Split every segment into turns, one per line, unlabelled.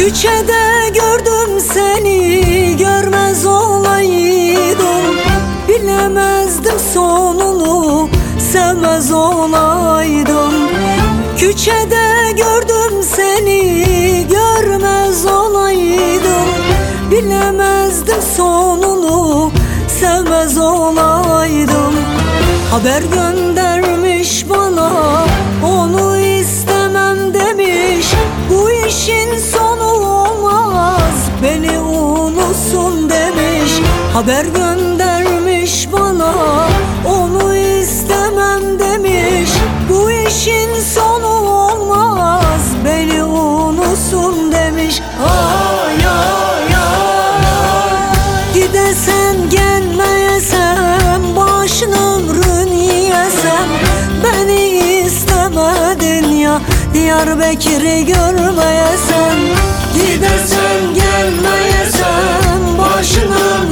Küçede gördüm seni görmez olaydım. Bilemezdim sonunu sevmez olaydım. Küçede gördüm seni görmez olaydım. Bilemezdim sonunu sevmez olaydım. Haber göndermiş unutsun demiş Haber göndermiş bana. Onu istemem demiş Bu işin sonu olmaz. Beni unutsun demiş Ay ay ay. Gidesen gelmeyesem başın ömrün yiyesem Beni istemedin ya Diyarbakır'ı görmeyesem. Gidesen gelmeyesem başın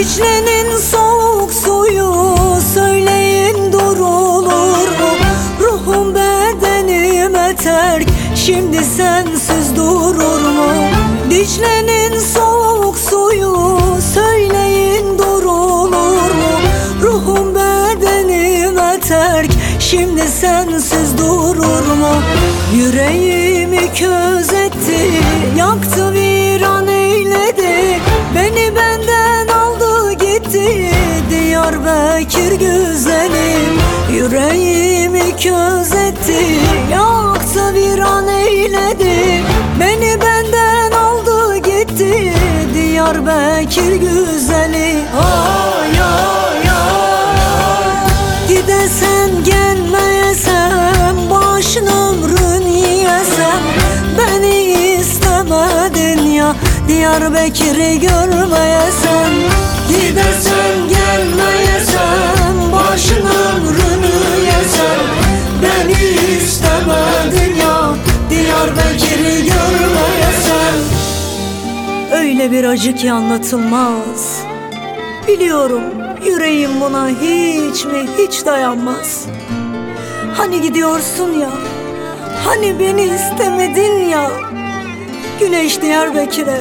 Dicle'nin soğuk suyu söyleyin durulur mu? Ruhum bedenime terk şimdi sensiz durur mu? Dicle'nin soğuk suyu söyleyin durulur mu? Ruhum bedenime terk şimdi sensiz durur mu? Yüreğimi köz Yüreğimi köz etti Yaktı viran eyledi. Beni benden aldı gitti Diyarbakır güzeli. Ay ay ay. Gidesen gelmeyesem Başın ömrün yiyesem. Beni istemedin ya Diyarbakır'ı görmeyesem. Gidesen gelmeyesem Öyle bir acı ki anlatılmaz. Biliyorum yüreğim buna hiç mi hiç dayanmaz. Hani gidiyorsun ya Hani beni istemedin ya. Güneş Diyarbakır'a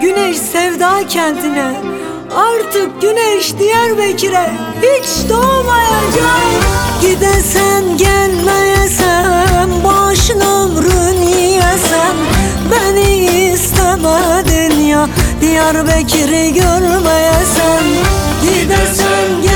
Güneş Sevda kentine. Artık güneş Diyarbakır'a Hiç doğmayacak. Gidesen gelmeyesem Diyarbakır'ı görmeyesem Gidesen gelmeyesem